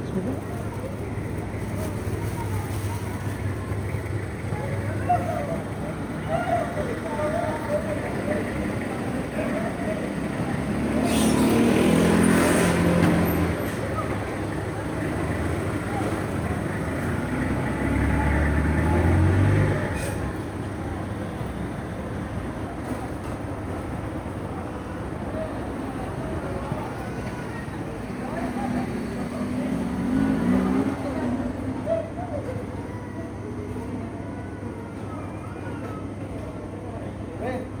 That's good. 哎。